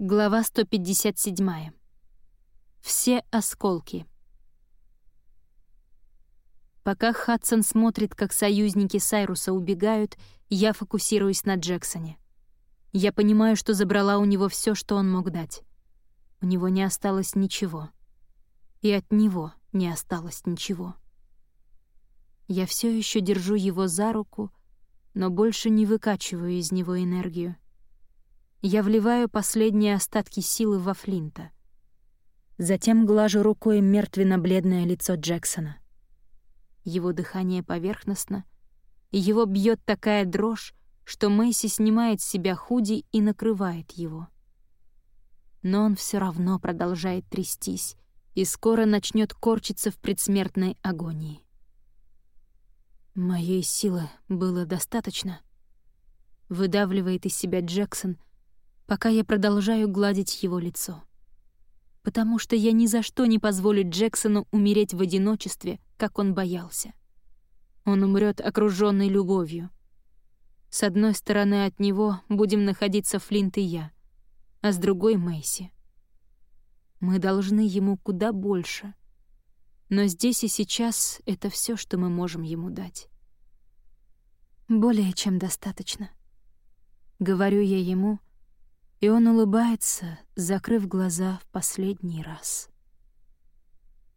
Глава 157. Все осколки. Пока Хадсон смотрит, как союзники Сайруса убегают, я фокусируюсь на Джексоне. Я понимаю, что забрала у него все, что он мог дать. У него не осталось ничего. И от него не осталось ничего. Я все еще держу его за руку, но больше не выкачиваю из него энергию. Я вливаю последние остатки силы во Флинта. Затем глажу рукой мертвенно-бледное лицо Джексона. Его дыхание поверхностно, и его бьет такая дрожь, что Мэйси снимает с себя худи и накрывает его. Но он все равно продолжает трястись и скоро начнет корчиться в предсмертной агонии. «Моей силы было достаточно», — выдавливает из себя Джексон — пока я продолжаю гладить его лицо. Потому что я ни за что не позволю Джексону умереть в одиночестве, как он боялся. Он умрет окруженный любовью. С одной стороны от него будем находиться Флинт и я, а с другой — Мэйси. Мы должны ему куда больше. Но здесь и сейчас это все, что мы можем ему дать. Более чем достаточно. Говорю я ему — и он улыбается, закрыв глаза в последний раз.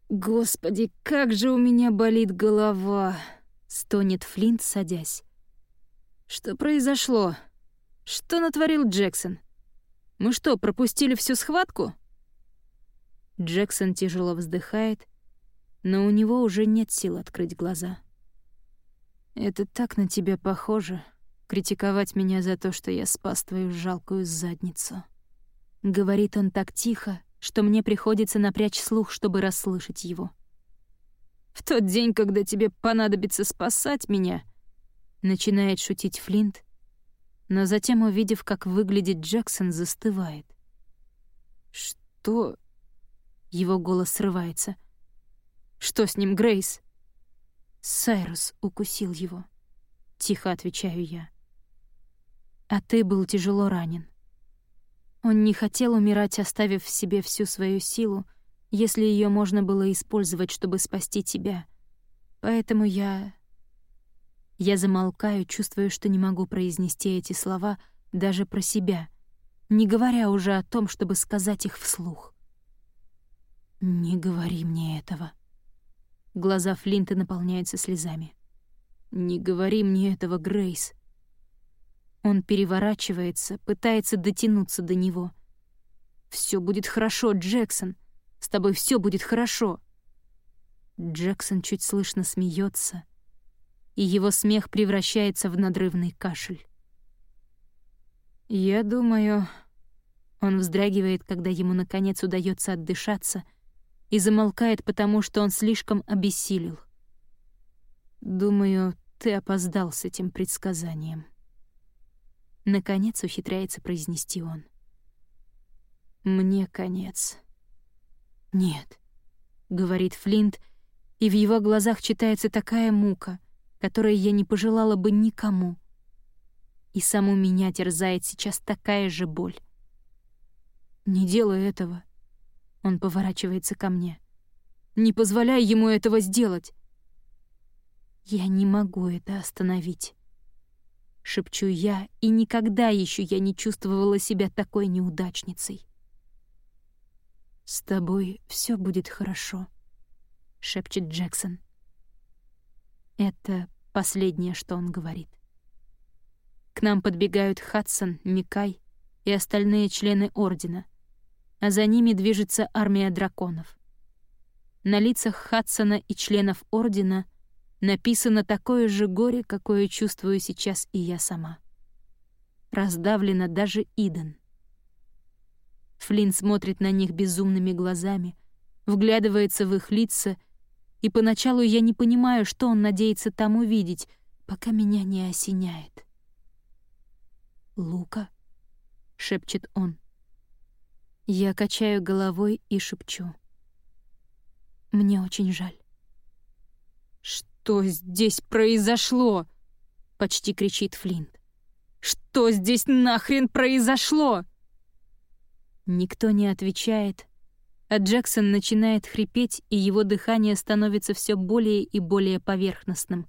«Господи, как же у меня болит голова!» — стонет Флинт, садясь. «Что произошло? Что натворил Джексон? Мы что, пропустили всю схватку?» Джексон тяжело вздыхает, но у него уже нет сил открыть глаза. «Это так на тебя похоже», критиковать меня за то, что я спас твою жалкую задницу. Говорит он так тихо, что мне приходится напрячь слух, чтобы расслышать его. «В тот день, когда тебе понадобится спасать меня», — начинает шутить Флинт, но затем, увидев, как выглядит Джексон, застывает. «Что?» — его голос срывается. «Что с ним, Грейс?» «Сайрус укусил его», — тихо отвечаю я а ты был тяжело ранен. Он не хотел умирать, оставив в себе всю свою силу, если ее можно было использовать, чтобы спасти тебя. Поэтому я... Я замолкаю, чувствуя, что не могу произнести эти слова даже про себя, не говоря уже о том, чтобы сказать их вслух. «Не говори мне этого». Глаза Флинта наполняются слезами. «Не говори мне этого, Грейс. Он переворачивается, пытается дотянуться до него. Все будет хорошо, Джексон. С тобой все будет хорошо». Джексон чуть слышно смеется, и его смех превращается в надрывный кашель. «Я думаю...» Он вздрагивает, когда ему, наконец, удается отдышаться, и замолкает, потому что он слишком обессилел. «Думаю, ты опоздал с этим предсказанием». Наконец ухитряется произнести он. «Мне конец». «Нет», — говорит Флинт, и в его глазах читается такая мука, которой я не пожелала бы никому. И саму меня терзает сейчас такая же боль. «Не делай этого», — он поворачивается ко мне. «Не позволяй ему этого сделать». «Я не могу это остановить». — шепчу я, и никогда еще я не чувствовала себя такой неудачницей. «С тобой все будет хорошо», — шепчет Джексон. Это последнее, что он говорит. К нам подбегают Хадсон, Микай и остальные члены Ордена, а за ними движется армия драконов. На лицах Хадсона и членов Ордена написано такое же горе, какое чувствую сейчас и я сама. Раздавлена даже Иден. Флинн смотрит на них безумными глазами, вглядывается в их лица, и поначалу я не понимаю, что он надеется там увидеть, пока меня не осеняет. «Лука?» — шепчет он. Я качаю головой и шепчу. «Мне очень жаль». «Что здесь произошло?» — почти кричит Флинт. «Что здесь нахрен произошло?» Никто не отвечает, а Джексон начинает хрипеть, и его дыхание становится все более и более поверхностным.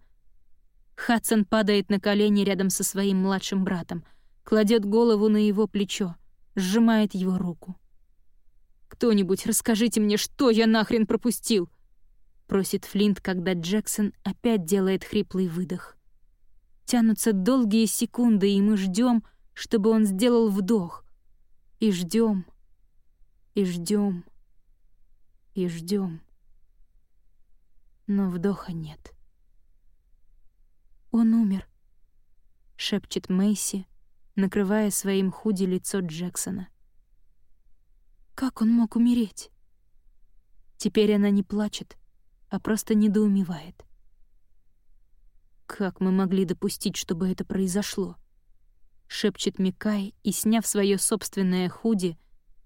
Хадсон падает на колени рядом со своим младшим братом, кладет голову на его плечо, сжимает его руку. «Кто-нибудь расскажите мне, что я нахрен пропустил?» — просит Флинт, когда Джексон опять делает хриплый выдох. Тянутся долгие секунды, и мы ждем, чтобы он сделал вдох. И ждем, и ждем, и ждем. Но вдоха нет. «Он умер», — шепчет Мэйси, накрывая своим худи лицо Джексона. «Как он мог умереть?» Теперь она не плачет, а просто недоумевает. «Как мы могли допустить, чтобы это произошло?» — шепчет Микай и, сняв свое собственное худи,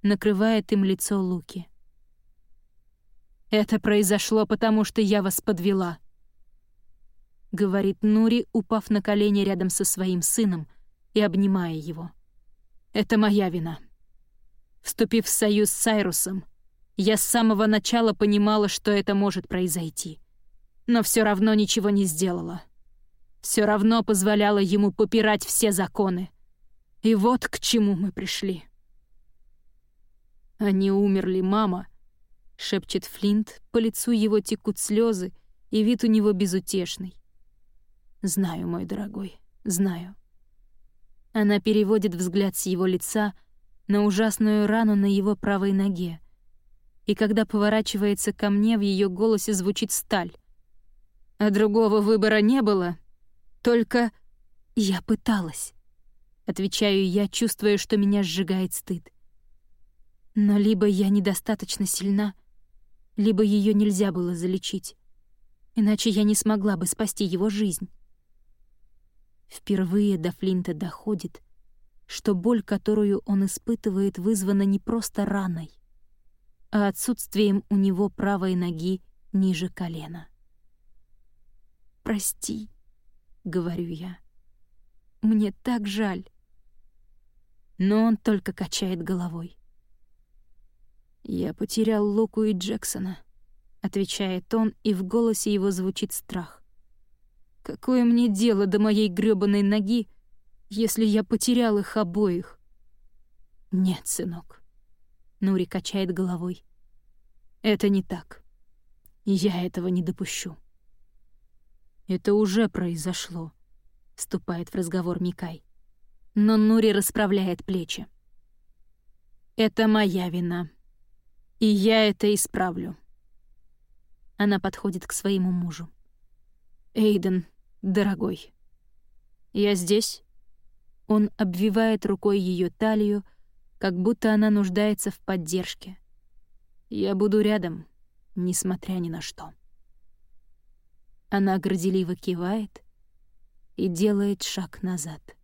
накрывает им лицо Луки. «Это произошло, потому что я вас подвела», — говорит Нури, упав на колени рядом со своим сыном и обнимая его. «Это моя вина. Вступив в союз с Сайрусом, я с самого начала понимала, что это может произойти. Но все равно ничего не сделала. Все равно позволяла ему попирать все законы. И вот к чему мы пришли. «Они умерли, мама», — шепчет Флинт, по лицу его текут слезы, и вид у него безутешный. «Знаю, мой дорогой, знаю». Она переводит взгляд с его лица на ужасную рану на его правой ноге, и когда поворачивается ко мне, в ее голосе звучит сталь. А другого выбора не было, только я пыталась. Отвечаю я, чувствуя, что меня сжигает стыд. Но либо я недостаточно сильна, либо ее нельзя было залечить. Иначе я не смогла бы спасти его жизнь. Впервые до Флинта доходит, что боль, которую он испытывает, вызвана не просто раной, а отсутствием у него правой ноги ниже колена. «Прости», — говорю я. «Мне так жаль». Но он только качает головой. «Я потерял Луку и Джексона», — отвечает он, и в голосе его звучит страх. «Какое мне дело до моей грёбаной ноги, если я потерял их обоих?» «Нет, сынок». Нури качает головой. «Это не так. Я этого не допущу». «Это уже произошло», — вступает в разговор Микай. Но Нури расправляет плечи. «Это моя вина», и я это исправлю. Она подходит к своему мужу. «Эйден, дорогой, я здесь?» Он обвивает рукой ее талию, как будто она нуждается в поддержке. «Я буду рядом, несмотря ни на что». Она горделиво кивает и делает шаг назад.